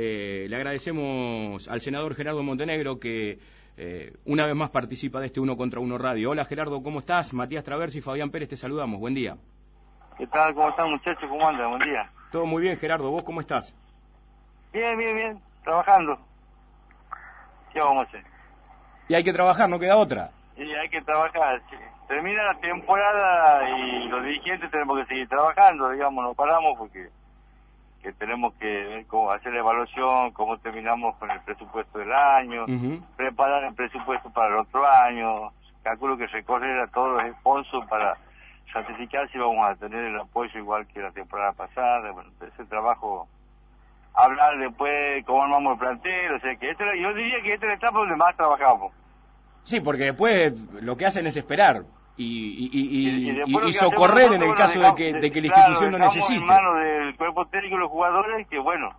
Eh, le agradecemos al senador Gerardo Montenegro que eh, una vez más participa de este Uno contra Uno Radio. Hola Gerardo, ¿cómo estás? Matías Traversi y Fabián Pérez te saludamos. Buen día. ¿Qué tal? ¿Cómo están muchachos? ¿Cómo andan? Buen día. Todo muy bien Gerardo, ¿vos cómo estás? Bien, bien, bien. Trabajando. ¿Qué vamos a hacer? Y hay que trabajar, no queda otra. Y hay que trabajar. sí. Termina la temporada y los dirigentes tenemos que seguir trabajando, digamos, no paramos porque que tenemos que ver cómo hacer la evaluación, cómo terminamos con el presupuesto del año, preparar el presupuesto para el otro año. Calculo que recorrer a todos los sponsors para certificar si vamos a tener el apoyo igual que la temporada pasada. Bueno, ese trabajo, hablar después cómo armamos el plantel, o sea que esta, yo diría que esta es la etapa donde más trabajamos. Sí, porque después lo que hacen es esperar y, socorrer en el caso de que, de que la institución lo necesite. en manos del cuerpo técnico y los jugadores que, bueno,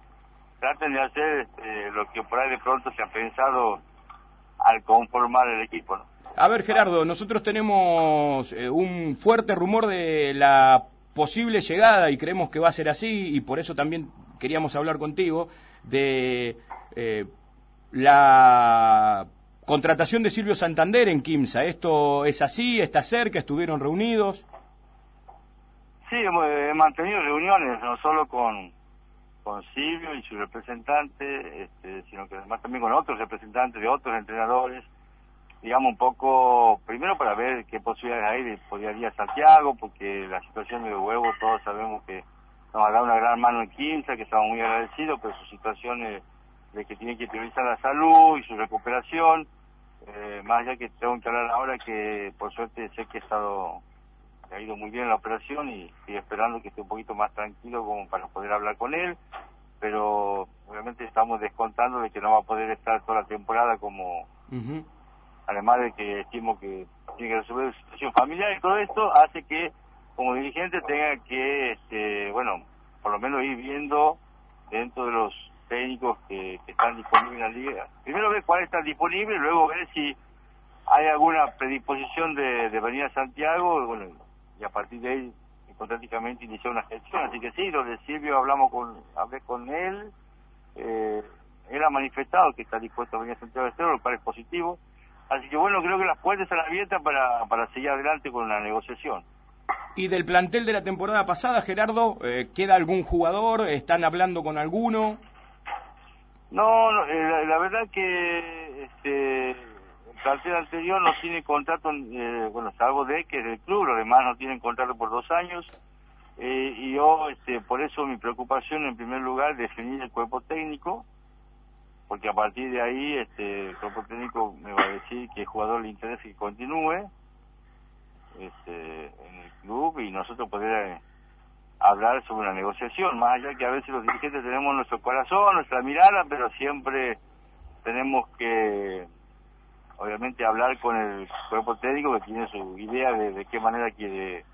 traten de hacer este, lo que por ahí de pronto se ha pensado al conformar el equipo, ¿no? A ver, Gerardo, nosotros tenemos eh, un fuerte rumor de la posible llegada y creemos que va a ser así y por eso también queríamos hablar contigo de eh, la contratación de Silvio Santander en Quimsa. ¿Esto es así? ¿Está cerca? ¿Estuvieron reunidos? Sí, hemos he mantenido reuniones, no solo con, con Silvio y su representante, este, sino que además también con otros representantes de otros entrenadores, digamos un poco, primero para ver qué posibilidades hay de poder Santiago, porque la situación de Huevo todos sabemos que nos ha dado una gran mano en Quinza, que estamos muy agradecidos, pero su situación es de que tiene que priorizar la salud y su recuperación, eh, más allá que tengo que hablar ahora que por suerte sé que he estado ha ido muy bien la operación y estoy esperando que esté un poquito más tranquilo como para poder hablar con él, pero obviamente estamos descontando de que no va a poder estar toda la temporada como, además de que estimo que tiene que resolver su situación familiar y todo esto hace que como dirigente tenga que, este, bueno, por lo menos ir viendo dentro de los técnicos que, están disponibles en la liga. Primero ver cuál está disponible, luego ver si hay alguna predisposición de, venir a Santiago, bueno, y a partir de ahí hipotéticamente iniciar una gestión. Así que sí, lo de Silvio hablamos con, hablé con él, eh, él ha manifestado que está dispuesto a venir a Santiago de Estero, lo cual es positivo. Así que bueno, creo que las puertas están abiertas para, para seguir adelante con la negociación. Y del plantel de la temporada pasada, Gerardo, eh, ¿queda algún jugador? ¿Están hablando con alguno? No, no, eh, la, verdad que este, el plantel anterior no tiene contrato, eh, bueno, salvo de que del club, los demás no tienen contrato por dos años. Eh, y yo, este, por eso mi preocupación en primer lugar, definir el cuerpo técnico, porque a partir de ahí este, el cuerpo técnico me va a decir que el jugador le interesa que continúe este, en el club y nosotros poder eh, hablar sobre una negociación, más allá que a veces los dirigentes tenemos nuestro corazón, nuestra mirada, pero siempre tenemos que, obviamente, hablar con el cuerpo técnico que tiene su idea de, de qué manera quiere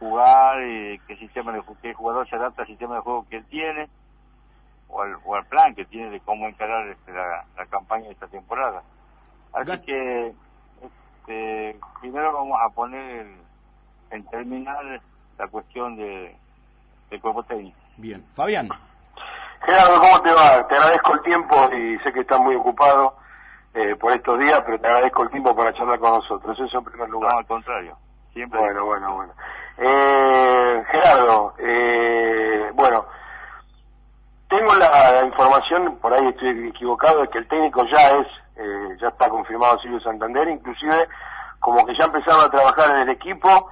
jugar, y qué sistema de qué jugador se adapta al sistema de juego que él tiene, o al, o al plan que tiene de cómo encarar este, la, la campaña de esta temporada. Así que, este, primero vamos a poner el- en terminar la cuestión de del cuerpo técnico. Bien. Fabián. Gerardo, ¿cómo te va? Te agradezco el tiempo y sé que estás muy ocupado eh, por estos días, pero te agradezco el tiempo para charlar con nosotros. Eso en primer No, lugar. al contrario. Siempre. Bueno, bueno, bueno. Eh, Gerardo, eh, bueno, tengo la, la información, por ahí estoy equivocado, de que el técnico ya es, eh, ya está confirmado Silvio Santander, inclusive como que ya empezaron a trabajar en el equipo,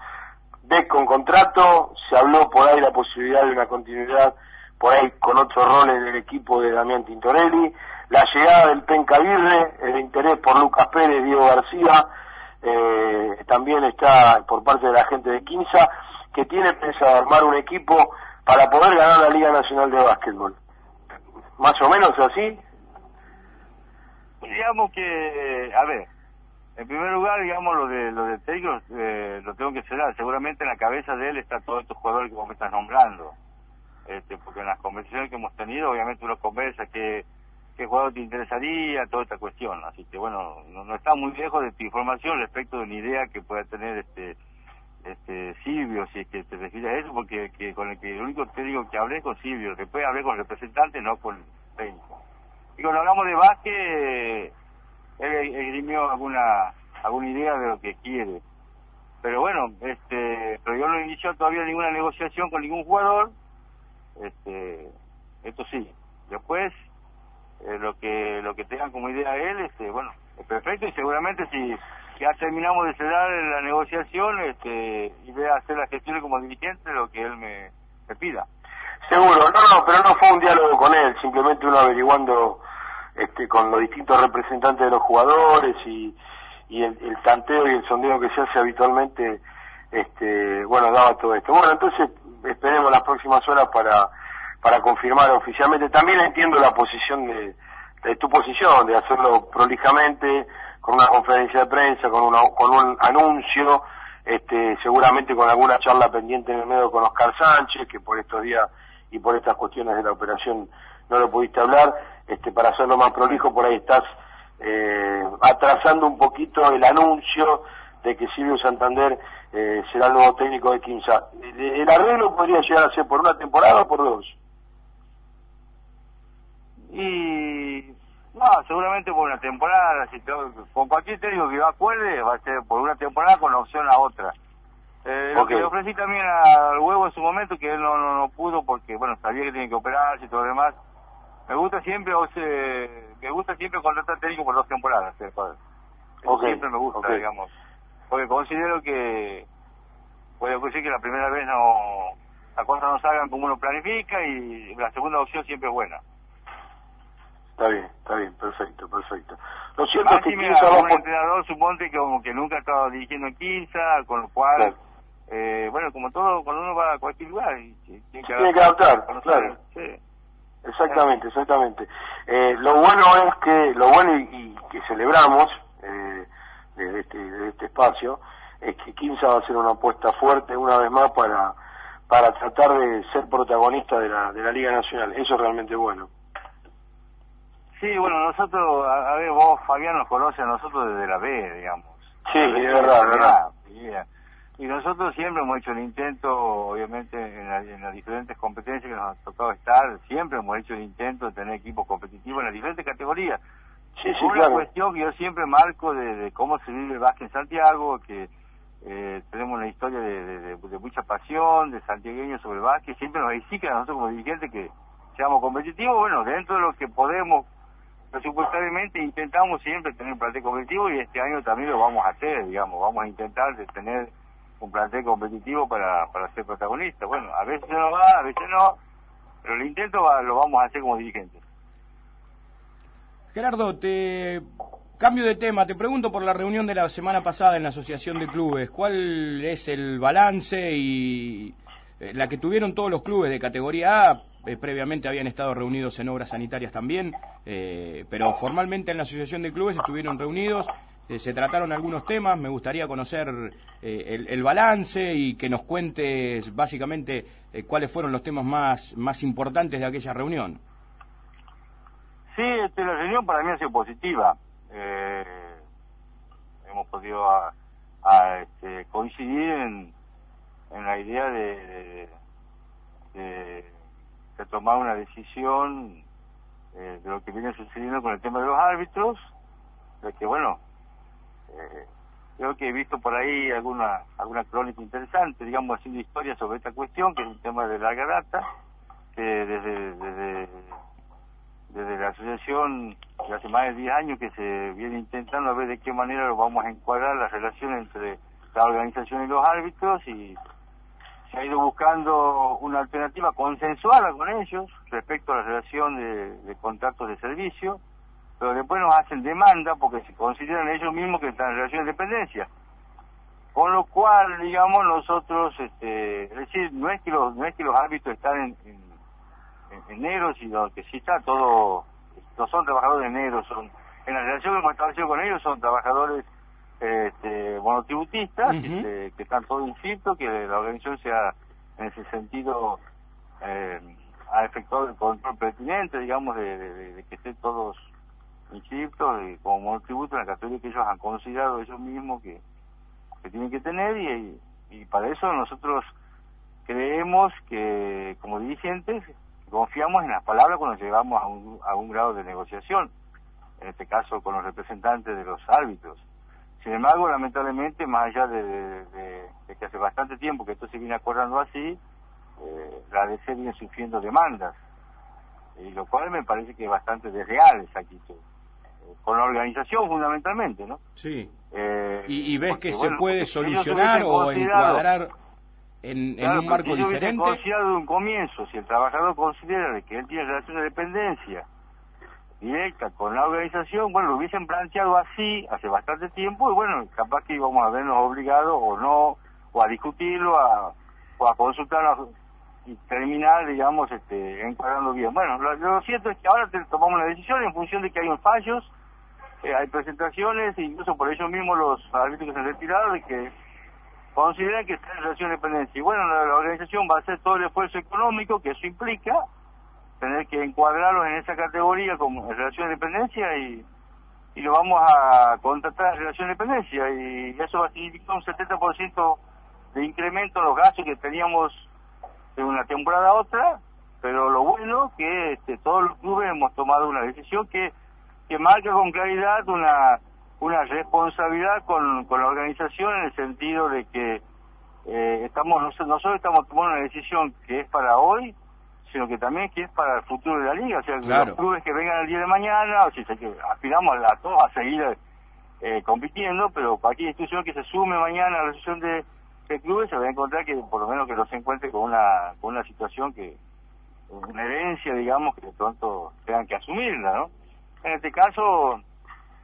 ves con contrato, se habló por ahí la posibilidad de una continuidad por ahí con otros roles del equipo de Damián Tintorelli, la llegada del Penca Virre, el interés por Lucas Pérez, Diego García, eh, también está por parte de la gente de Quinza, que tiene pensado armar un equipo para poder ganar la Liga Nacional de Básquetbol. Más o menos así. Digamos que, a ver, en primer lugar, digamos, lo de lo de técnico eh, lo tengo que cerrar. Seguramente en la cabeza de él está todos estos jugadores que vos me estás nombrando. Este, porque en las conversaciones que hemos tenido, obviamente uno conversa que qué jugador te interesaría, toda esta cuestión. Así que bueno, no, no está muy lejos de tu información respecto de una idea que pueda tener este este Silvio, si es que te refieres a eso, porque que con el que el único te que hablé con Silvio, después hablé con representantes, no con técnico. Y cuando hablamos de básquet, él esgrimió alguna, alguna idea de lo que quiere. Pero bueno, este, pero yo no inició todavía ninguna negociación con ningún jugador. Este, esto sí. Después, eh, lo que lo que tengan como idea él, este, bueno, es perfecto y seguramente si ya terminamos de cerrar la negociación, este, y voy a hacer la gestión como dirigente, lo que él me, pida. Seguro, no, no, pero no fue un diálogo con él, simplemente uno averiguando este, con los distintos representantes de los jugadores y, el, tanteo y el sondeo que se hace habitualmente, este, bueno, daba todo esto. Bueno, entonces esperemos las próximas horas para, para confirmar oficialmente. También entiendo la posición de, de tu posición, de hacerlo prolijamente, con una conferencia de prensa, con, una, con un anuncio, este, seguramente con alguna charla pendiente en el medio con Oscar Sánchez, que por estos días y por estas cuestiones de la operación no lo pudiste hablar, este, para hacerlo más prolijo, por ahí estás eh, atrasando un poquito el anuncio de que Silvio Santander eh, será el nuevo técnico de Quinza. ¿El arreglo podría llegar a ser por una temporada o por dos? Y no, seguramente por una temporada, si con cualquier técnico que yo acuerde, va a ser por una temporada con opción a otra. Eh, Lo que le ofrecí también al huevo en su momento, que él no, no, pudo porque, bueno, sabía que tiene que operarse y todo lo demás. Me gusta siempre, o me gusta siempre contratar técnico por dos temporadas, eh, Siempre me gusta, digamos. Porque considero que puede ocurrir que la primera vez no, las cosas no salgan como uno planifica y la segunda opción siempre es buena. Está bien, está bien, perfecto, perfecto. Lo cierto es que Quinza un entrenador suponte que como que nunca ha estado dirigiendo en Quinza, con lo cual, eh, bueno, como todo, cuando uno va a cualquier lugar, tiene que, adaptar, claro. Sí. Exactamente, exactamente. Eh, lo bueno es que, lo bueno y, que celebramos eh, desde, este, desde este espacio, es que Quinza va a ser una apuesta fuerte una vez más para, para tratar de ser protagonista de la, de la Liga Nacional. Eso es realmente bueno. Sí, bueno, nosotros, a, ver, vos, Fabián, nos conoce a nosotros desde la B, digamos. Sí, es verdad, verdad. Y nosotros siempre hemos hecho el intento, obviamente, en, las diferentes competencias que nos ha tocado estar, siempre hemos hecho el intento de tener equipos competitivos en las diferentes categorías. Sí, sí, una cuestión que yo siempre marco de, cómo se vive el básquet en Santiago, que eh, tenemos una historia de, mucha pasión, de santiagueños sobre el básquet, siempre nos exige a nosotros como dirigentes que seamos competitivos, bueno, dentro de lo que podemos presupuestariamente intentamos siempre tener un plantel competitivo y este año también lo vamos a hacer, digamos, vamos a intentar de tener un plantel competitivo para, para ser protagonista. Bueno, a veces no va, a veces no, pero el intento lo vamos a hacer como dirigentes. Gerardo, te cambio de tema, te pregunto por la reunión de la semana pasada en la Asociación de Clubes, ¿cuál es el balance y eh, la que tuvieron todos los clubes de categoría A? Eh, previamente habían estado reunidos en obras sanitarias también, eh, pero formalmente en la Asociación de Clubes estuvieron reunidos, eh, se trataron algunos temas, me gustaría conocer el, balance y que nos cuentes básicamente cuáles fueron los temas más, más importantes de aquella reunión. Sí, este, la reunión para mí ha sido positiva. hemos podido este, coincidir en, la idea de de tomar una decisión eh, de lo que viene sucediendo con el tema de los árbitros, de que bueno, eh, creo que he visto por ahí alguna alguna crónica interesante, digamos, haciendo historia sobre esta cuestión, que es un tema de larga data, que desde, desde, la asociación de hace más de 10 años que se viene intentando a ver de qué manera lo vamos a encuadrar la relación entre la organización y los árbitros y se ha ido buscando una alternativa consensuada con ellos respecto a la relación de, contratos de servicio, pero después nos hacen demanda porque se consideran ellos mismos que están en relación de dependencia. Con lo cual, digamos, nosotros, este, es decir, no es que los, no es que los árbitros están en, en, negro, sino que sí está todo, no son trabajadores negros, son, en la relación que hemos establecido con ellos son trabajadores este, monotributistas, este, que están todos inscritos, que la organización sea en ese sentido eh, ha efectuado el control pertinente, digamos, de, que estén todos inscritos y como monotributo en la categoría que ellos han considerado ellos mismos que, que tienen que tener y, para eso nosotros creemos que como dirigentes confiamos en las palabras cuando llegamos a un, a un grado de negociación, en este caso con los representantes de los árbitros. Sin embargo, lamentablemente, más allá de, que hace bastante tiempo que esto se viene acordando así, eh, la DC viene sufriendo demandas, y lo cual me parece que es bastante desleal esa actitud. Con la organización fundamentalmente, ¿no? Sí. Eh, ¿Y, ves que se puede solucionar o encuadrar en, un marco diferente? considerado de un comienzo, si el trabajador considera que él tiene relación de dependencia directa con la organización, bueno, lo hubiesen planteado así hace bastante tiempo y bueno, capaz que íbamos a vernos obligados o no, o a discutirlo, a, o a consultarlo y terminar, digamos, este, encuadrando bien. Bueno, lo, cierto es que ahora tomamos una decisión en función de que hay unos fallos, eh, hay presentaciones, e incluso por ellos mismos los árbitros que se han retirado, de que consideran que está en relación de dependencia. Y bueno, la, organización va a hacer todo el esfuerzo económico que eso implica, tener que encuadrarlos en esa categoría como en relación de dependencia y, y lo vamos a contratar en relación de dependencia y eso va a significar un 70% de incremento en los gastos que teníamos de una temporada a otra, pero lo bueno que este, todos los clubes hemos tomado una decisión que, que marca con claridad una una responsabilidad con, con la organización en el sentido de que eh, estamos nosotros estamos tomando una decisión que es para hoy sino que también que es para el futuro de la liga. O sea los clubes que vengan el día de mañana o si aspiramos a, todos a seguir eh, compitiendo pero cualquier institución que se sume mañana a la asociación de, clubes se va a encontrar que por lo menos que no se encuentre con una con una situación que una herencia digamos que de pronto tengan que asumirla no en este caso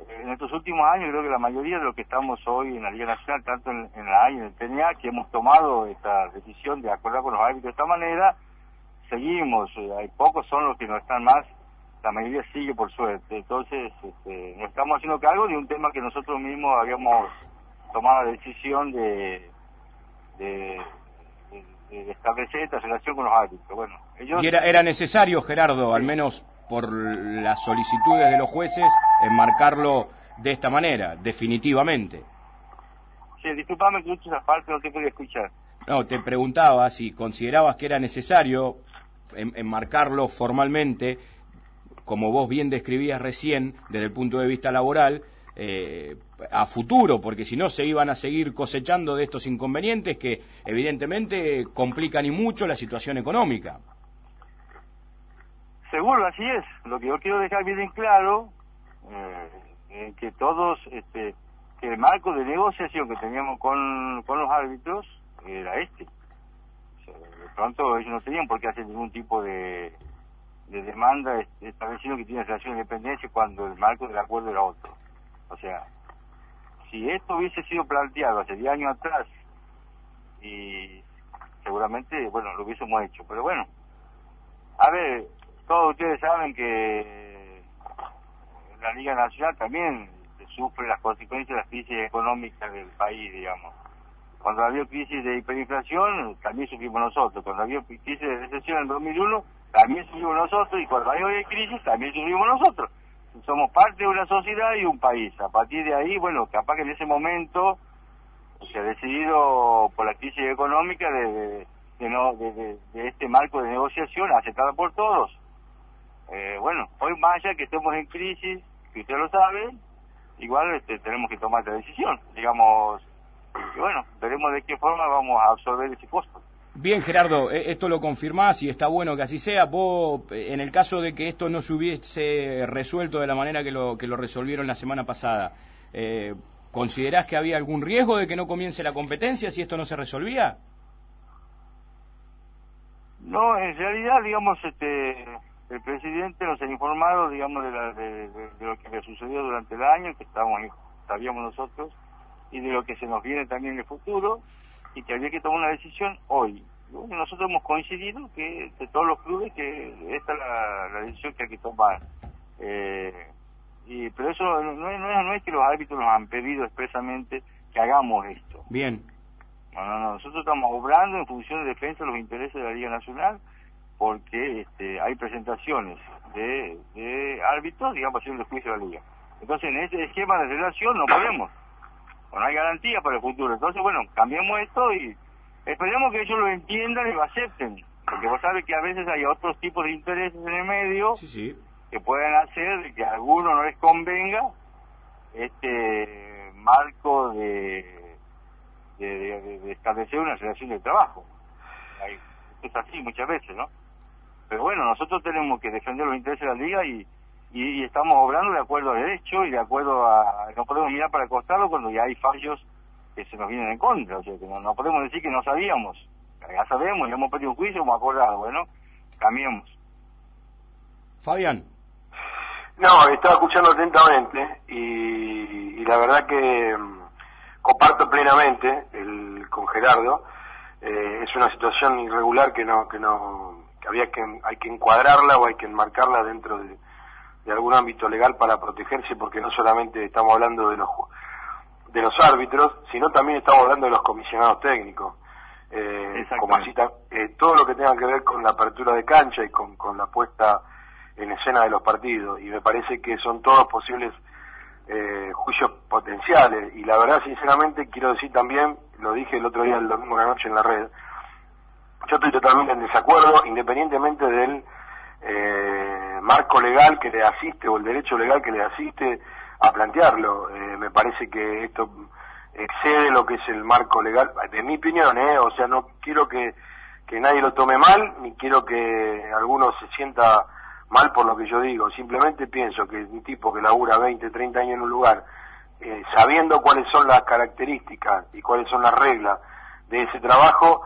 en estos últimos años creo que la mayoría de los que estamos hoy en la Liga Nacional, tanto en, la A y en el TNA, que hemos tomado esta decisión de acordar con los árbitros de esta manera, seguimos, eh, hay pocos son los que no están más, la mayoría sigue por suerte, entonces este, nos estamos haciendo cargo de un tema que nosotros mismos habíamos tomado la decisión de, de, establecer esta relación con los árbitros. Bueno, ellos... Y era, era necesario, Gerardo, al menos por las solicitudes de los jueces, enmarcarlo de esta manera, definitivamente. Sí, disculpame que esa parte, no te podía escuchar. No, te preguntaba si considerabas que era necesario enmarcarlo formalmente, como vos bien describías recién, desde el punto de vista laboral, eh, a futuro, porque si no se iban a seguir cosechando de estos inconvenientes que evidentemente complican y mucho la situación económica. Seguro, así es. Lo que yo quiero dejar bien en claro, eh, que todos, este, que el marco de negociación que teníamos con, con los árbitros era este. de pronto ellos no tenían por qué hacer ningún tipo de, de demanda estableciendo que tiene relación de independencia cuando el marco del acuerdo era otro. O sea, si esto hubiese sido planteado hace 10 años atrás, y seguramente, bueno, lo hubiésemos hecho. Pero bueno, a ver, todos ustedes saben que la Liga Nacional también sufre las consecuencias de las crisis económicas del país, digamos. Cuando había crisis de hiperinflación, también sufrimos nosotros. Cuando había crisis de recesión en 2001, también sufrimos nosotros. Y cuando hay crisis, también sufrimos nosotros. Parte de una sociedad y un país. A partir de ahí, bueno, capaz que en ese momento se ha decidido por la crisis económica de este marco de negociación aceptada por todos eh, bueno, hoy más allá que estemos en crisis, que usted lo sabe, igual este, tenemos que tomar esta decisión, digamos, y bueno, veremos de qué forma vamos a absorber ese costo. Bien, Gerardo, e, esto lo confirmás y está bueno que así sea. Vos, en el caso de que esto no se hubiese resuelto de la manera que lo, que lo resolvieron la semana pasada, eh, ¿considerás que había algún riesgo de que no comience la competencia si esto no se resolvía? No, en realidad, digamos, este, el presidente nos ha informado, digamos, de, lo que le sucedió durante el año, que estábamos, sabíamos nosotros, y de lo que se nos viene también en el futuro, y que había que tomar una decisión hoy. nosotros hemos coincidido que de todos los clubes que esta es la, decisión que hay que tomar. Eh, y, pero eso no, no, es, no es que los árbitros nos han pedido expresamente que hagamos esto. Bien. No, no, no. Nosotros estamos obrando en función de defensa de los intereses de la Liga Nacional porque este, hay presentaciones de, de árbitros, digamos, haciendo el juicio de la liga. Entonces, en ese esquema de relación no podemos, no hay garantía para el futuro. Entonces, bueno, cambiemos esto y esperemos que ellos lo entiendan y lo acepten. Porque vos sabés que a veces hay otros tipos de intereses en el medio que pueden hacer que a algunos no les convenga este marco de, de, establecer una relación de trabajo. es así muchas veces, ¿no? Pero bueno, nosotros tenemos que defender los intereses de la liga y, y, estamos obrando de acuerdo a derecho y de acuerdo a... No podemos mirar para acostarlo cuando ya hay fallos que se nos vienen en contra. O sea, que no, podemos decir que no sabíamos. Ya sabemos, ya hemos pedido un juicio, hemos acordado. Bueno, cambiemos. Fabián. No, estaba escuchando atentamente y, la verdad que mm, comparto plenamente el, con Gerardo. Eh, es una situación irregular que no que no que había que hay que encuadrarla o hay que enmarcarla dentro de, de algún ámbito legal para protegerse porque no solamente estamos hablando de los de los árbitros sino también estamos hablando de los comisionados técnicos. Eh, como así eh, todo lo que tenga que ver con la apertura de cancha y con, con la puesta en escena de los partidos. Y me parece que son todos posibles eh, juicios potenciales. Y la verdad sinceramente quiero decir también lo dije el otro día el domingo de la noche en la red yo estoy totalmente en desacuerdo independientemente del eh, marco legal que le asiste o el derecho legal que le asiste a plantearlo. Eh, me parece que esto excede lo que es el marco legal de mi opinión eh. O sea no quiero que que nadie lo tome mal ni quiero que alguno se sienta mal por lo que yo digo, simplemente pienso que un tipo que labura 20, 30 años en un lugar, eh, sabiendo cuáles son las características y cuáles son las reglas de ese trabajo,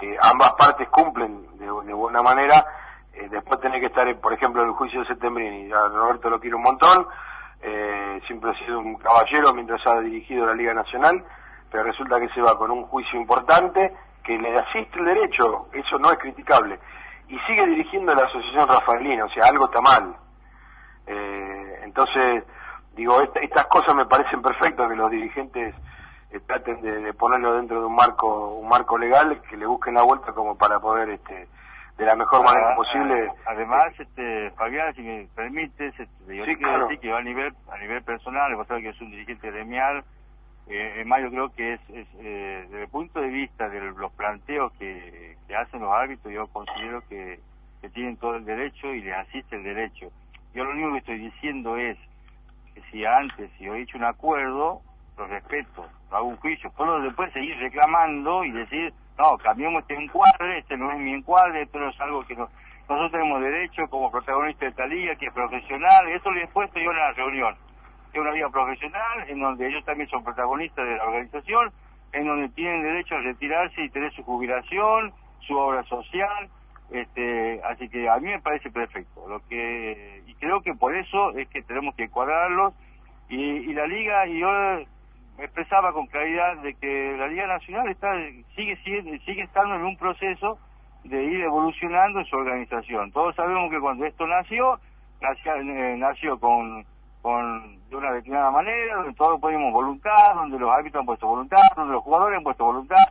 que ambas partes cumplen de, buena manera, eh, después tiene que estar, por ejemplo, en el juicio de Septembrini, a Roberto lo quiero un montón, siempre ha sido un caballero mientras ha dirigido la Liga Nacional, pero resulta que se va con un juicio importante que le asiste el derecho, eso no es criticable y sigue dirigiendo la asociación Rafaelina, o sea, algo está mal. Eh, entonces, digo, estas cosas me parecen perfectas que los dirigentes eh, traten de, ponerlo dentro de un marco un marco legal, que le busquen la vuelta como para poder, este de la mejor manera posible. Además, este, Fabián, si me permites, este, yo quiero decir que a nivel a nivel personal, vos sabés que es un dirigente gremial, eh, yo creo que es, eh, desde el punto de vista de los planteos que, hacen los árbitros, yo considero que, tienen todo el derecho y les asiste el derecho. Yo lo único que estoy diciendo es que si antes, si yo he hecho un acuerdo, lo respeto, hago un juicio, puedo después seguir reclamando y decir, no, cambiemos este encuadre, este no es mi encuadre, esto es algo que nosotros tenemos derecho como protagonista de esta liga, que es profesional, eso lo he puesto yo en la reunión es una vida profesional en donde ellos también son protagonistas de la organización, en donde tienen derecho a retirarse y tener su jubilación, su obra social, este, así que a mí me parece perfecto. Lo que y creo que por eso es que tenemos que cuadrarlos y, la liga y yo expresaba con claridad de que la liga nacional está sigue sigue, estando en un proceso de ir evolucionando en su organización. Todos sabemos que cuando esto nació nació, eh, nació con con de una determinada manera, donde todos ponemos voluntad, donde los árbitros han puesto voluntad, donde los jugadores han puesto voluntad,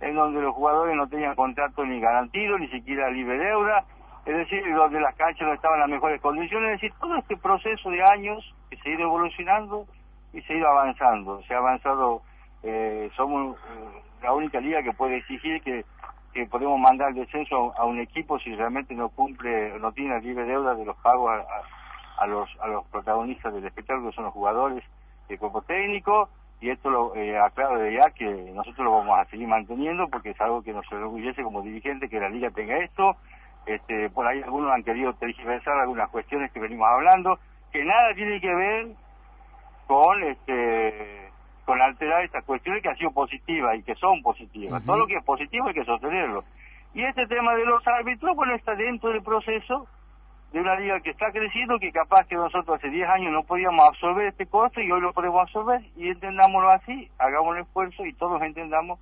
en donde los jugadores no tenían contrato ni garantido, ni siquiera libre deuda, es decir, donde las canchas no estaban en las mejores condiciones, es decir, todo este proceso de años que se ha ido evolucionando y se ha ido avanzando, se ha avanzado, eh, somos eh, la única liga que puede exigir que, que podemos mandar el descenso a un equipo si realmente no cumple, no tiene libre deuda de los pagos a a los, a los protagonistas del espectáculo, que son los jugadores del cuerpo técnico, y esto lo eh, aclaro de ya que nosotros lo vamos a seguir manteniendo porque es algo que nos enorgullece como dirigente que la liga tenga esto. Este, por ahí algunos han querido tergiversar algunas cuestiones que venimos hablando, que nada tiene que ver con este con alterar estas cuestiones que han sido positivas y que son positivas. Todo lo que es positivo hay que sostenerlo. Y este tema de los árbitros, bueno, está dentro del proceso de una liga que está creciendo, que capaz que nosotros hace 10 años no podíamos absorber este costo y hoy lo podemos absorber y entendámoslo así, hagamos el esfuerzo y todos entendamos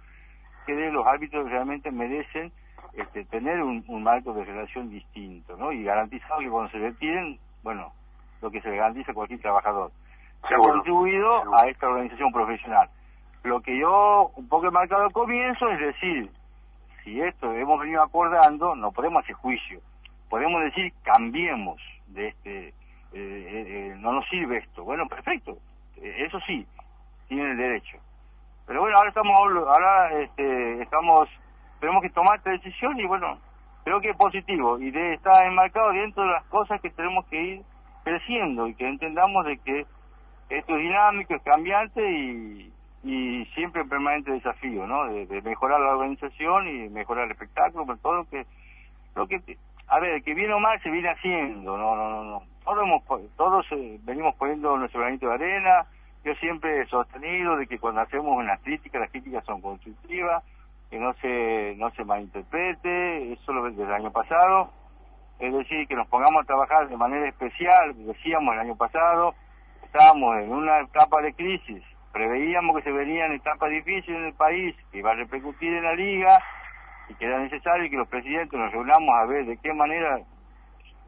que los árbitros realmente merecen este, tener un, marco de relación distinto, ¿no? Y garantizado que cuando se retiren, bueno, lo que se le garantiza a cualquier trabajador. Se ha contribuido a esta organización profesional. Lo que yo un poco he marcado al comienzo es decir, si esto hemos venido acordando, no podemos hacer juicio podemos decir cambiemos de este, eh, eh, eh, no nos sirve esto. Bueno, perfecto, eso sí, tienen el derecho. Pero bueno, ahora estamos, ahora este, estamos tenemos que tomar esta decisión y bueno, creo que es positivo y de, está enmarcado dentro de las cosas que tenemos que ir creciendo y que entendamos de que esto es dinámico, es cambiante y, y siempre en permanente desafío, ¿no? De, mejorar la organización y mejorar el espectáculo, pero todo lo que, lo que, a ver, que viene o mal se viene haciendo, no, no, no, no. Todos, eh, venimos poniendo nuestro granito de arena, yo siempre he sostenido de que cuando hacemos una crítica, las críticas son constructivas, que no se, no se malinterprete, eso lo desde el año pasado, es decir, que nos pongamos a trabajar de manera especial, decíamos el año pasado, estábamos en una etapa de crisis, preveíamos que se venían etapas difíciles en el país, que iba a repercutir en la liga, y que era necesario que los presidentes nos reunamos a ver de qué manera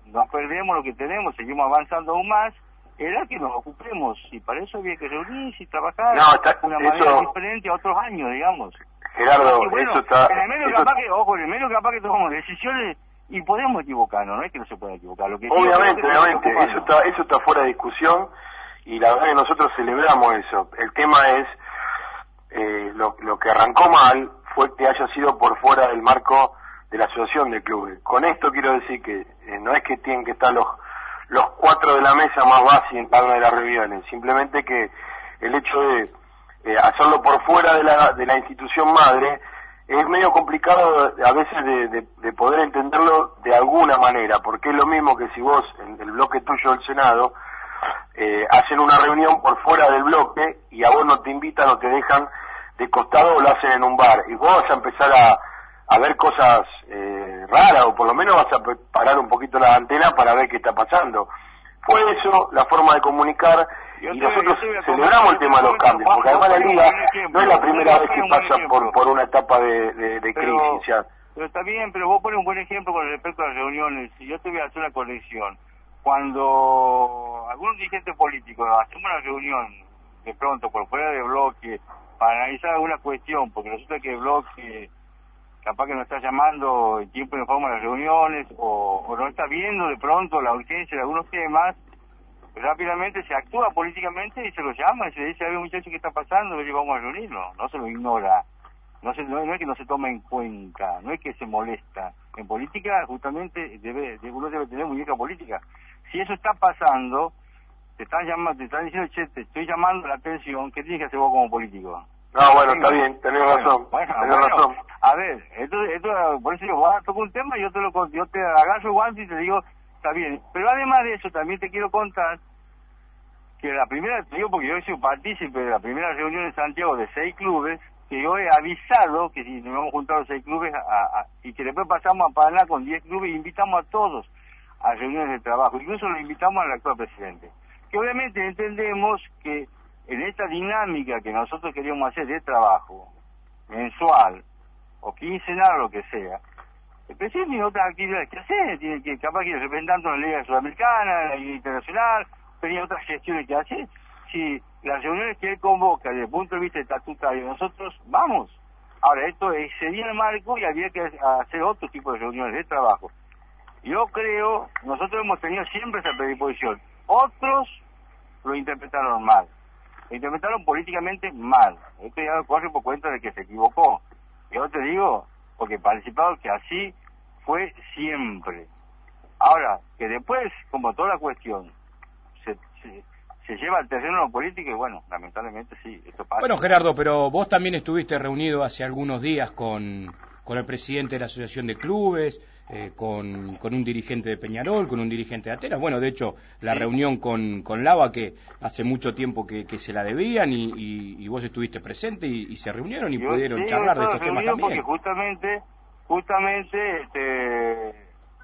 no perdemos lo que tenemos, seguimos avanzando aún más, era que nos ocupemos, y para eso había que reunirse y trabajar de una manera diferente a otros años, digamos. Gerardo, eso está... En el medio capaz que, ojo, en el medio capaz que tomamos decisiones y podemos equivocarnos, no es que no se pueda equivocar. Lo que obviamente, obviamente, eso está, eso está fuera de discusión y la verdad que nosotros celebramos eso. El tema es, eh, lo, lo que arrancó mal fue que haya sido por fuera del marco de la asociación de clubes. Con esto quiero decir que eh, no es que tienen que estar los los cuatro de la mesa más básicos en cada una de las reuniones, simplemente que el hecho de eh, hacerlo por fuera de la, de la institución madre, es medio complicado a veces de, poder entenderlo de alguna manera, porque es lo mismo que si vos, en el bloque tuyo del Senado, eh, hacen una reunión por fuera del bloque y a vos no te invitan o te dejan de costado o lo hacen en un bar, y vos vas a empezar a, a ver cosas eh, raras, o por lo menos vas a parar un poquito la antena para ver qué está pasando. Fue eso la forma de comunicar y nosotros celebramos el tema de los cambios, porque además la liga no es la primera vez que pasa por, por una etapa de, de, crisis. Pero está bien, pero vos pones un buen ejemplo con respecto a las reuniones. Yo te voy a hacer una conexión. Cuando algunos dirigentes políticos hacemos una reunión de pronto por fuera de bloque para analizar alguna cuestión, porque resulta que el bloque capaz que nos está llamando en tiempo y en forma a las reuniones o, o no está viendo de pronto la urgencia de algunos temas, rápidamente se actúa políticamente y se lo llama y se dice, a ver muchacho, ¿qué está pasando? Vamos a reunirlo. No se lo ignora. No, no, es que no se toma en cuenta, no es que se molesta. En política, justamente, debe, uno debe tener muñeca política. Si eso está pasando, te están llamando, te están diciendo, che, te estoy llamando la atención, ¿qué tienes que hacer vos como político? No, bueno, está bien, tenés razón. Bueno, razón. A ver, esto, esto, por eso yo, a tocar un tema y yo te lo yo te agarro el guante y te digo, está bien. Pero además de eso, también te quiero contar que la primera, digo porque yo he sido partícipe de la primera reunión en Santiago de seis clubes, que yo he avisado que si nos hemos juntado seis clubes y que después pasamos a Paraná con diez clubes invitamos a todos a reuniones de trabajo, incluso lo invitamos al actual presidente. Que obviamente entendemos que en esta dinámica que nosotros queríamos hacer de trabajo, mensual o quincenal o lo que sea, el presidente tiene otras actividades que hacer, tiene que capaz que representando la Liga Sudamericana, la Liga Internacional, tenía otras gestiones que hacer. Si las reuniones que él convoca desde el punto de vista estatutario, nosotros vamos. Ahora, esto excedía el marco y había que hacer otro tipo de reuniones de trabajo. Yo creo, nosotros hemos tenido siempre esa predisposición. Otros lo interpretaron mal. Lo interpretaron políticamente mal. Esto ya corre por cuenta de que se equivocó. Yo te digo, porque participado que así fue siempre. Ahora, que después, como toda la cuestión, se, lleva al terreno político y bueno, lamentablemente sí, esto pasa. Bueno, Gerardo, pero vos también estuviste reunido hace algunos días con, con el presidente de la Asociación de Clubes, eh, con, con, un dirigente de Peñarol, con un dirigente de Atenas. Bueno, de hecho, la reunión con, con Lava, que hace mucho tiempo que, que se la debían y, y, vos estuviste presente y, se reunieron y pudieron charlar de estos temas también. Porque justamente, justamente, este,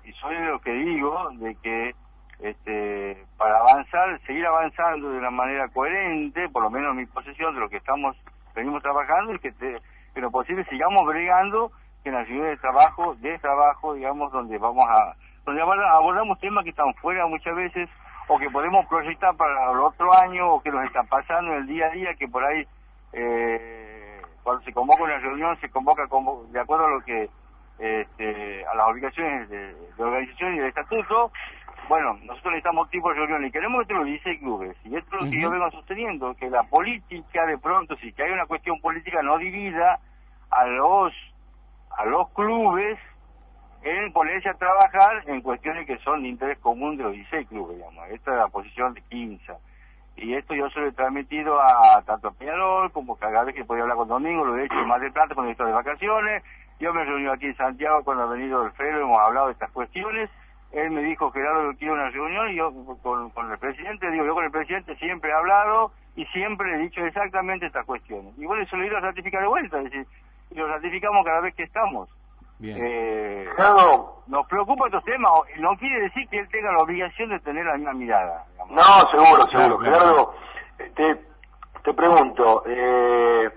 y soy de lo que digo, de que este, para avanzar, seguir avanzando de una manera coherente, por lo menos en mi posición de lo que estamos, venimos trabajando, y que, te, que lo posible sigamos bregando que en la ciudad de trabajo, de trabajo, digamos, donde vamos a, donde abordamos temas que están fuera muchas veces, o que podemos proyectar para el otro año, o que nos están pasando en el día a día, que por ahí, eh, cuando se convoca una reunión, se convoca de acuerdo a lo que, este, a las obligaciones de, organización y de estatuto, bueno, nosotros necesitamos tipo de reunión y queremos que te lo dice clubes. Y esto es lo que yo vengo sosteniendo, que la política de pronto, si que hay una cuestión política, no divida a los a los clubes en ponerse a trabajar en cuestiones que son de interés común de los 16 clubes, digamos. Esta es la posición de 15. Y esto yo se lo he transmitido a tanto a Peñarol como cada vez que podía hablar con Domingo, lo he hecho más de plata cuando he de vacaciones. Yo me reuní aquí en Santiago cuando ha venido el Fero, hemos hablado de estas cuestiones. Él me dijo, Gerardo, que quiero una reunión y yo con, con el presidente, digo, yo con el presidente siempre he hablado y siempre he dicho exactamente estas cuestiones. Y bueno, eso lo he ido a ratificar de vuelta, es decir, y lo ratificamos cada vez que estamos. Bien. Eh, nos preocupa estos temas, no quiere decir que él tenga la obligación de tener la misma mirada. digamos. No, seguro, seguro. Gerardo, te, te pregunto, eh,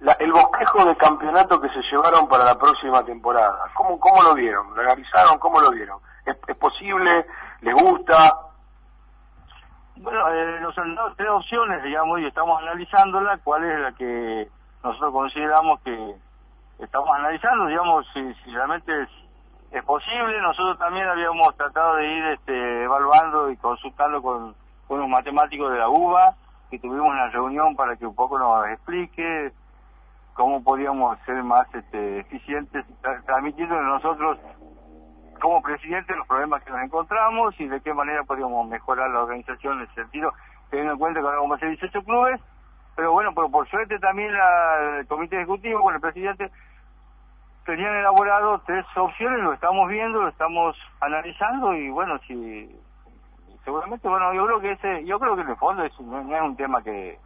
la- el bosquejo de campeonato que se llevaron para la próxima temporada, ¿cómo, cómo lo vieron? ¿Lo analizaron? ¿Cómo lo vieron? ¿Es, es posible? ¿Les gusta? Bueno, eh, nos han dado tres opciones, digamos, y estamos analizándola, cuál es la que nosotros consideramos que estamos analizando, digamos, si, realmente es, posible. Nosotros también habíamos tratado de ir este, evaluando y consultando con, con los matemáticos de la UBA, que tuvimos una reunión para que un poco nos explique cómo podíamos ser más este, eficientes, tra- transmitiendo nosotros como presidente los problemas que nos encontramos y de qué manera podríamos mejorar la organización en ese sentido, teniendo en cuenta que ahora vamos a ser 18 clubes, pero bueno, pero por suerte también la- el comité ejecutivo con el presidente tenían elaborado tres opciones, lo estamos viendo, lo estamos analizando y bueno, si seguramente, bueno, yo creo que ese, yo creo que en el fondo es, no, es un tema que,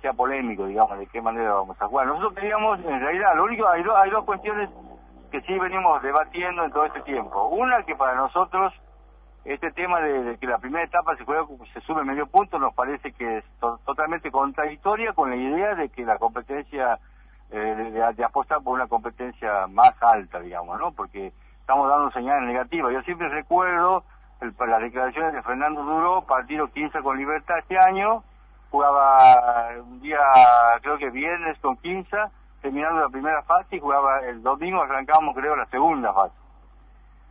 sea polémico, digamos, de qué manera vamos a jugar. Nosotros queríamos, en realidad, lo único, hay, dos hay dos cuestiones que sí venimos debatiendo en todo este tiempo. Una, que para nosotros este tema de, que la primera etapa se juega, se sube medio punto, nos parece que es to- totalmente contradictoria con la idea de que la competencia, eh, de, apostar por una competencia más alta, digamos, ¿no? Porque estamos dando señales negativas. Yo siempre recuerdo las declaraciones de Fernando Duro, partido 15 con Libertad este año, jugaba un día, creo que viernes con 15, terminando la primera fase y jugaba el domingo, arrancábamos creo la segunda fase.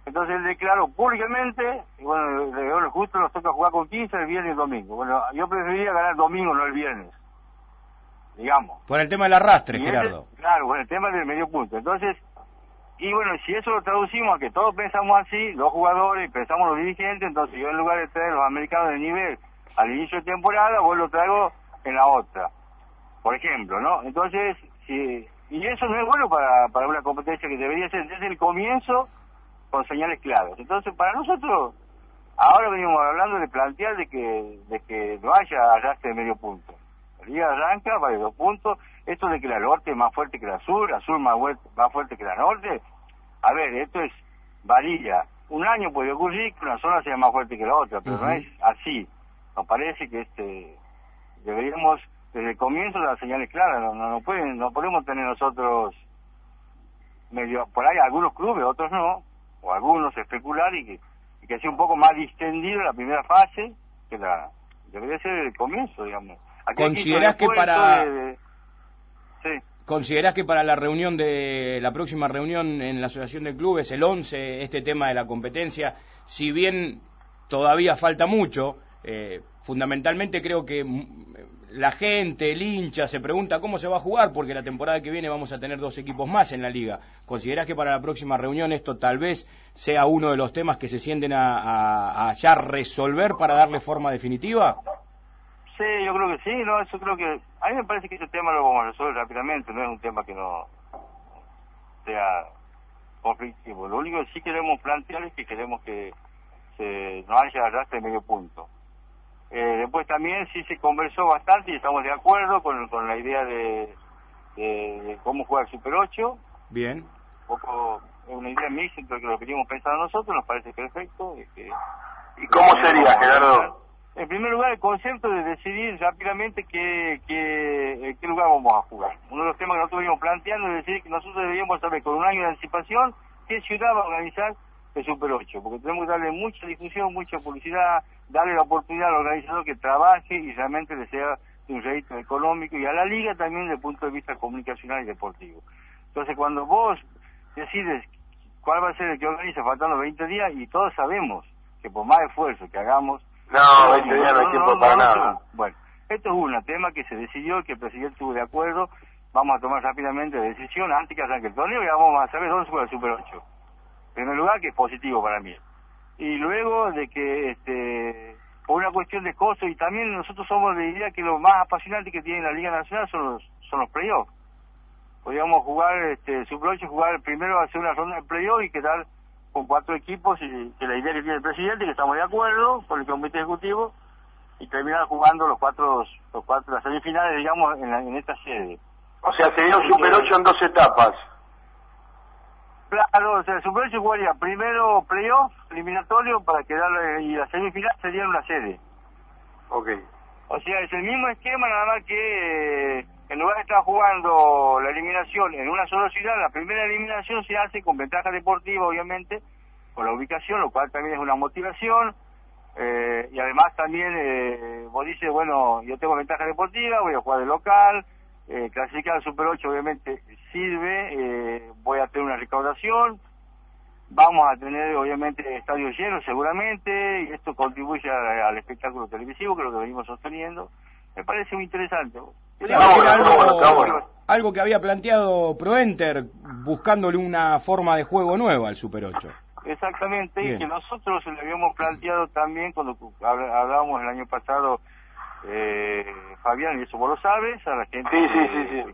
Entonces él declaró públicamente, y bueno, justo nos toca jugar con 15 el viernes y el domingo. Bueno, yo preferiría ganar domingo, no el viernes, digamos. Por el tema del arrastre, Y Gerardo. claro, bueno, el tema del medio punto. Entonces, y bueno, si eso lo traducimos a que todos pensamos así, los jugadores, pensamos los dirigentes, entonces yo en lugar de traer los americanos de nivel al inicio de temporada, vos lo traigo en la otra, por ejemplo, ¿no? Entonces, si, y eso no es bueno para, para una competencia que debería ser desde el comienzo con señales claras. Entonces, para nosotros, ahora venimos hablando de plantear de que, de que no haya arrastre de medio punto. Liga arranca, vale dos puntos. Esto de que la norte es más fuerte que la sur, la sur más, más fuerte que la norte. A ver, esto es varilla. Un año puede ocurrir que una zona sea más fuerte que la otra, pero no es así. Nos parece que este deberíamos desde el comienzo dar señales claras. No, no, no pueden, no podemos tener nosotros medio, por ahí algunos clubes, otros no, o algunos especular y que, y que sea un poco más distendido la primera fase que la debería ser el comienzo, digamos. Aquí hay ¿Considerás quito que para- de- de- Sí. ¿Considerás que para la reunión de la próxima reunión en la Asociación de Clubes, el 11, este tema de la competencia, si bien todavía falta mucho, eh, fundamentalmente creo que mm, la gente, el hincha, se pregunta cómo se va a jugar, porque la temporada que viene vamos a tener dos equipos más en la liga. ¿Considerás que para la próxima reunión esto tal vez sea uno de los temas que se sienten a, a- a ya resolver para darle forma definitiva? Sí, yo creo que sí, no, eso creo que... A mí me parece que ese tema lo vamos a resolver rápidamente, no es un tema que no sea conflictivo. Lo único que sí queremos plantear es que queremos que se, no haya arrastre de medio punto. Eh, después también sí se conversó bastante y estamos de acuerdo con, con la idea de, de, de cómo jugar el Super 8. Bien. Un poco es una idea mixta entre lo que lo queríamos pensar nosotros, nos parece perfecto. y que- ¿Y cómo sería, Gerardo? En primer lugar, el concepto de decidir rápidamente qué, qué, lugar vamos a jugar. Uno de los temas que nosotros venimos planteando es decir que nosotros deberíamos saber con un año de anticipación qué ciudad va a organizar el Super 8, porque tenemos que darle mucha difusión, mucha publicidad, darle la oportunidad al organizador que trabaje y realmente le sea un rédito económico y a la liga también desde el punto de vista comunicacional y deportivo. Entonces, cuando vos decides cuál va a ser el que organiza faltando 20 días y todos sabemos que por más esfuerzo que hagamos No, 20 días no hay tiempo para nada. Bueno, esto es un tema que se decidió, que el presidente estuvo de acuerdo vamos a tomar rápidamente decisión antes que arranque el torneo y vamos a saber dónde juega el Super 8. En primer lugar, que es positivo para mí. Y luego de que, este, por una cuestión de costo, y también nosotros somos de idea que lo más apasionante que tiene la Liga Nacional son los, son los playoffs. Podríamos jugar, este, Super 8, jugar primero, hacer una ronda de playoffs y quedar con cuatro equipos, y que la idea que tiene el presidente, que estamos de acuerdo con el comité ejecutivo, y terminar jugando los cuatro, los cuatro, las semifinales, digamos, en, en esta sede. O sea, sería un Super 8 en dos etapas. Claro, o sea, el Super 8 jugaría primero playoff, eliminatorio, para quedar, y la semifinal sería en una sede. Ok. O sea, es el mismo esquema, nada más que eh, en lugar de estar jugando la eliminación en una sola ciudad, la primera eliminación se hace con ventaja deportiva, obviamente, con la ubicación, lo cual también es una motivación. Eh, y además también eh, vos dices, bueno, yo tengo ventaja deportiva, voy a jugar de local, eh, clasificar al Super 8 obviamente sirve, voy a tener una recaudación, vamos a tener obviamente estadios llenos seguramente, y esto contribuye al espectáculo televisivo, que es lo que venimos sosteniendo. Me parece muy interesante. Algo, que había planteado ProEnter, buscándole una forma de juego nueva al Super 8. Exactamente, y que nosotros le habíamos planteado también cuando hablábamos el año pasado eh, Fabián, y eso vos lo sabes, a la gente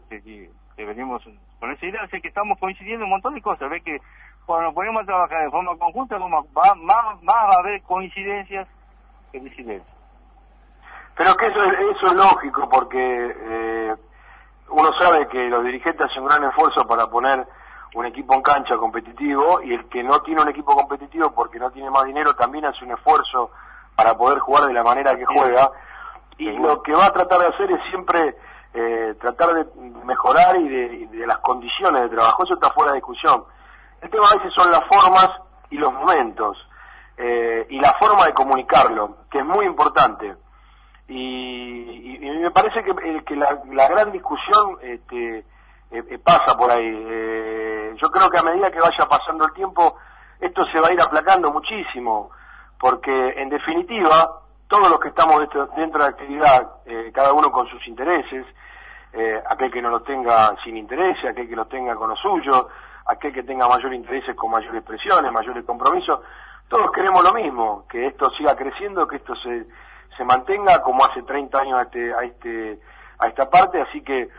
que, venimos con esa idea, así que estamos coincidiendo un montón de cosas, ve que cuando nos ponemos a trabajar de forma conjunta, va, más, va a haber coincidencias que disidencias. Pero que eso, eso es lógico, porque eh, uno sabe que los dirigentes hacen un gran esfuerzo para poner un equipo en cancha competitivo y el que no tiene un equipo competitivo porque no tiene más dinero también hace un esfuerzo para poder jugar de la manera que juega y lo que va a tratar de hacer es siempre eh, tratar de mejorar y de, las condiciones de trabajo, eso está fuera de discusión. El tema a veces son las formas y los momentos, eh, y la forma de comunicarlo, que es muy importante. Y, me parece que, eh, la, gran discusión este, pasa por ahí. yo creo que a medida que vaya pasando el tiempo, esto se va a ir aplacando muchísimo, porque en definitiva, todos los que estamos dentro, de la actividad, eh, cada uno con sus intereses, eh, aquel que no lo tenga sin interés, aquel que lo tenga con lo suyo, aquel que tenga mayor intereses con mayores presiones, mayores compromisos, todos queremos lo mismo, que esto siga creciendo, que esto se, se mantenga como hace 30 años a, este, a, este, a esta parte, así que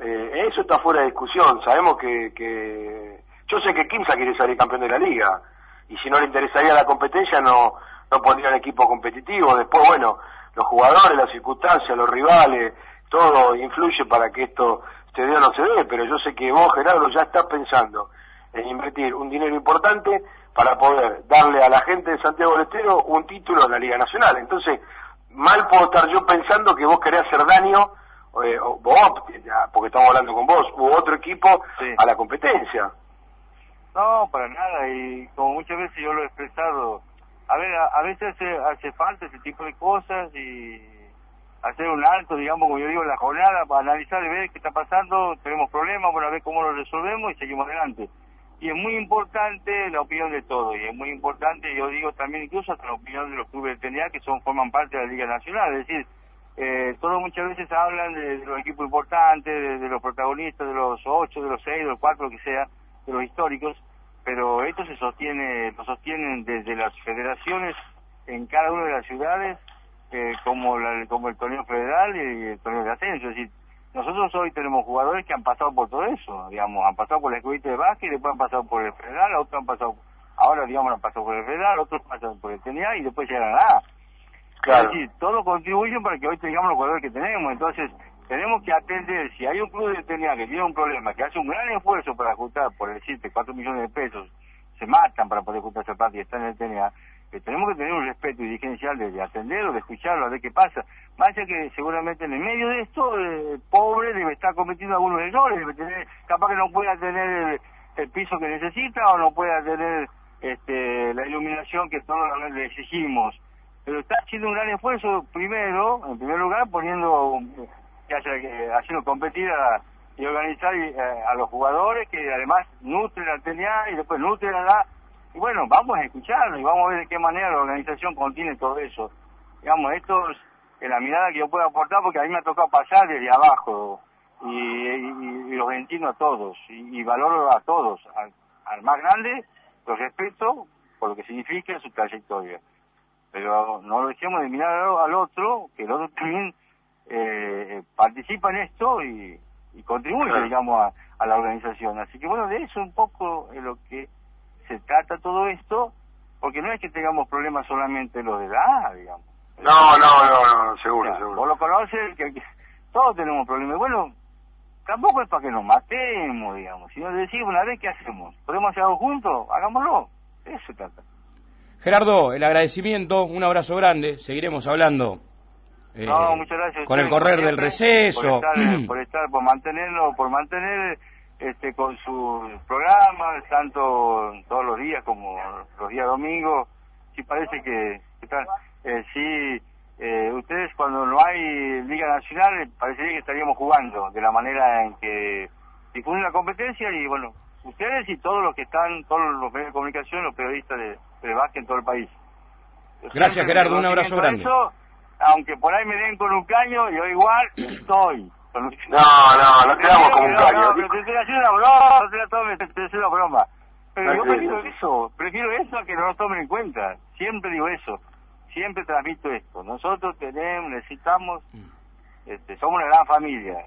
eh, eso está fuera de discusión, sabemos que. Yo sé que Kimsa quiere salir campeón de la liga, y si no le interesaría la competencia no no pondrían equipo competitivo. Después, bueno, los jugadores, las circunstancias, los rivales, todo influye para que esto se dé o no se dé, pero yo sé que vos, Gerardo, ya estás pensando en invertir un dinero importante para poder darle a la gente de Santiago del Estero un título en la Liga Nacional. Entonces, mal puedo estar yo pensando que vos querés hacer daño, eh, o vos, porque estamos hablando con vos, u otro equipo a la competencia. No, para nada, y como muchas veces yo lo he expresado, a ver, a, veces hace, falta ese tipo de cosas y hacer un alto, digamos, como yo digo, en la jornada para analizar y ver qué está pasando, tenemos problemas, bueno, a ver cómo lo resolvemos y seguimos adelante. Y es muy importante la opinión de todos, y es muy importante, yo digo también incluso hasta la opinión de los clubes de TNA que son forman parte de la Liga Nacional, es decir, eh, todos muchas veces hablan de, los equipos importantes, de, los protagonistas, de los ocho, de los seis, de los cuatro, lo que sea, de los históricos, pero esto se sostiene, lo sostienen desde las federaciones en cada una de las ciudades, eh, como, como el torneo federal y el torneo de ascenso. Es nosotros hoy tenemos jugadores que han pasado por todo eso, digamos, han pasado por la escuelita de básquet, después han pasado por el federal, otros han pasado, ahora digamos han pasado por el federal, otros pasan por el TNA y después llegan a la Claro. Es decir, todos contribuyen para que hoy tengamos los jugadores que tenemos, entonces tenemos que atender, si hay un club de TNA que tiene un problema, que hace un gran esfuerzo para ajustar, por decirte, 4 millones de pesos, se matan para poder ajustar esa plata y están en el TNA, que tenemos que tener un respeto dirigencial de, atenderlo, de escucharlo, a ver qué pasa. Allá que seguramente en el medio de esto, el pobre debe estar cometiendo algunos errores, capaz que no pueda tener el, piso que necesita o no pueda tener este, la iluminación que todos le exigimos. Pero está haciendo un gran esfuerzo, primero, en primer lugar, poniendo que haya haciendo competir y organizar eh, a los jugadores que además nutren al TNA y después nutren a la... Y bueno, vamos a escucharlo y vamos a ver de qué manera la organización contiene todo eso. Digamos, esto es la mirada que yo puedo aportar porque a mí me ha tocado pasar desde abajo. y, los entiendo a todos y, valoro a todos. Al, más grande lo respeto por lo que significa su trayectoria. Pero no lo dejemos de mirar al otro, que el otro también eh, participa en esto y, contribuye, digamos, a, la organización. Así que bueno, de eso un poco es lo que se trata todo esto, porque no es que tengamos problemas solamente los de edad, digamos. No, no, no, no, seguro, seguro. Vos lo conoces, que, todos tenemos problemas. Bueno, tampoco es para que nos matemos, digamos. Si nos decimos una vez, ¿qué hacemos? ¿Podemos hacer algo juntos? Hagámoslo. Eso se trata. Gerardo, el agradecimiento, un abrazo grande, seguiremos hablando. Eh, no, muchas gracias. Con el correr del receso. Por estar, por mantenerlo, por mantener este con sus programas, tanto todos los días como los días domingos. Sí parece que, están, eh, sí eh, ustedes cuando no hay Liga Nacional parecería que estaríamos jugando de la manera en que difunden la competencia y bueno, ustedes y todos los que están, todos los medios de comunicación, los periodistas de, de básquet en todo el país. Gracias Gerardo, un abrazo grande. aunque por ahí me den con un caño, yo igual estoy. No, no, no quedamos con un caño. No, te estoy haciendo una broma, no te la tomes, te estoy haciendo una broma. Pero yo prefiero eso, prefiero eso a que no lo tomen en cuenta. Siempre digo eso siempre transmito esto. Nosotros tenemos, necesitamos, mm. este, somos una gran familia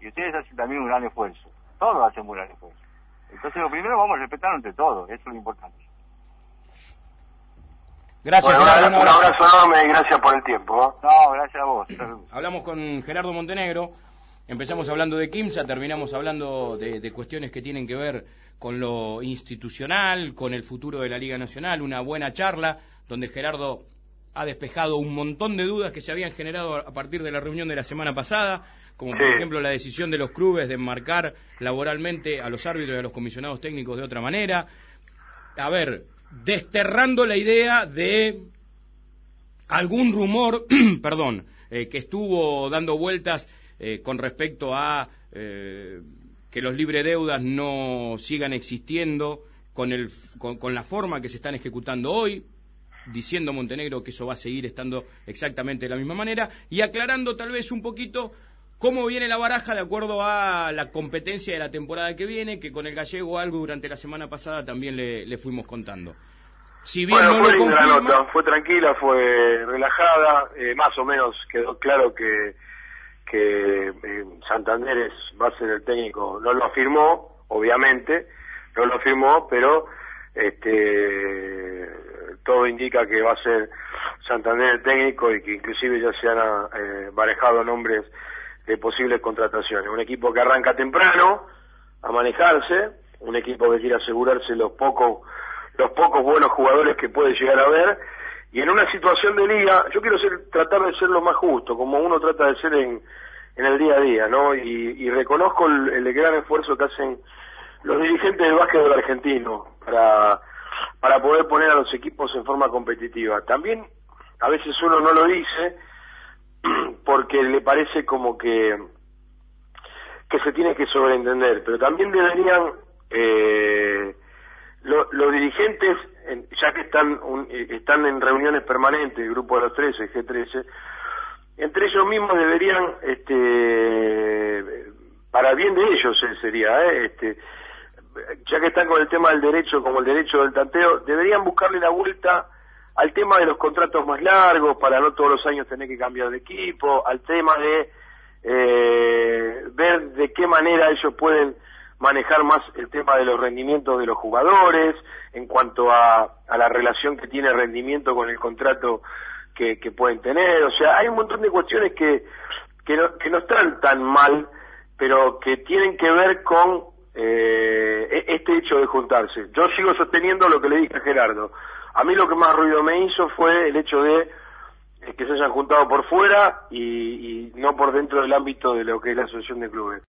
y ustedes hacen también un gran esfuerzo. Todos hacen un gran esfuerzo. Entonces, lo primero vamos a respetar entre todos, eso es lo importante. Gracias, Gerardo. Un abrazo enorme y gracias por el tiempo. No, gracias a vos. Hablamos con Gerardo Montenegro. Empezamos hablando de Kimsa, terminamos hablando de, de, cuestiones que tienen que ver con lo institucional, con el futuro de la Liga Nacional, una buena charla donde Gerardo ha despejado un montón de dudas que se habían generado a partir de la reunión de la semana pasada, como por ejemplo la decisión de los clubes de enmarcar laboralmente a los árbitros y a los comisionados técnicos de otra manera. A ver, desterrando la idea de algún rumor, perdón, eh, que estuvo dando vueltas eh, con respecto a eh, que los libre deudas no sigan existiendo con, el, con la forma que se están ejecutando hoy, diciendo Montenegro que eso va a seguir estando exactamente de la misma manera y aclarando tal vez un poquito cómo viene la baraja de acuerdo a la competencia de la temporada que viene, que con el gallego algo durante la semana pasada también le, fuimos contando. Si bien no fue lo nota, fue tranquila, fue relajada, eh, más o menos quedó claro que, que eh, Santander va a ser el técnico, no lo afirmó, obviamente, no lo afirmó, pero este todo indica que va a ser Santander el técnico y que inclusive ya se han eh, nombres de posibles contrataciones. Un equipo que arranca temprano a manejarse, un equipo que quiere asegurarse los pocos los pocos buenos jugadores que puede llegar a ver y en una situación de liga, yo quiero tratar de ser lo más justo, como uno trata de ser en, en el día a día, ¿no? Y, reconozco el, el, gran esfuerzo que hacen los dirigentes del básquetbol argentino para para poder poner a los equipos en forma competitiva. También a veces uno no lo dice porque le parece como que que se tiene que sobreentender, pero también deberían eh, los dirigentes, ya que están están en reuniones permanentes, el grupo de los 13, G13, entre ellos mismos deberían, este, para bien de ellos eh, sería, eh, este, ya que están con el tema del derecho, como el derecho del tanteo, deberían buscarle la vuelta al tema de los contratos más largos, para no todos los años tener que cambiar de equipo, al tema de eh, ver de qué manera ellos pueden manejar más el tema de los rendimientos de los jugadores, en cuanto a, la relación que tiene rendimiento con el contrato que, pueden tener. O sea, hay un montón de cuestiones que, que, no, están tan mal, pero que tienen que ver con eh, e-, este hecho de juntarse. Yo sigo sosteniendo lo que le dije a Gerardo. A mí lo que más ruido me hizo fue el hecho de eh, que se hayan juntado por fuera y no por dentro del ámbito de lo que es la asociación de clubes.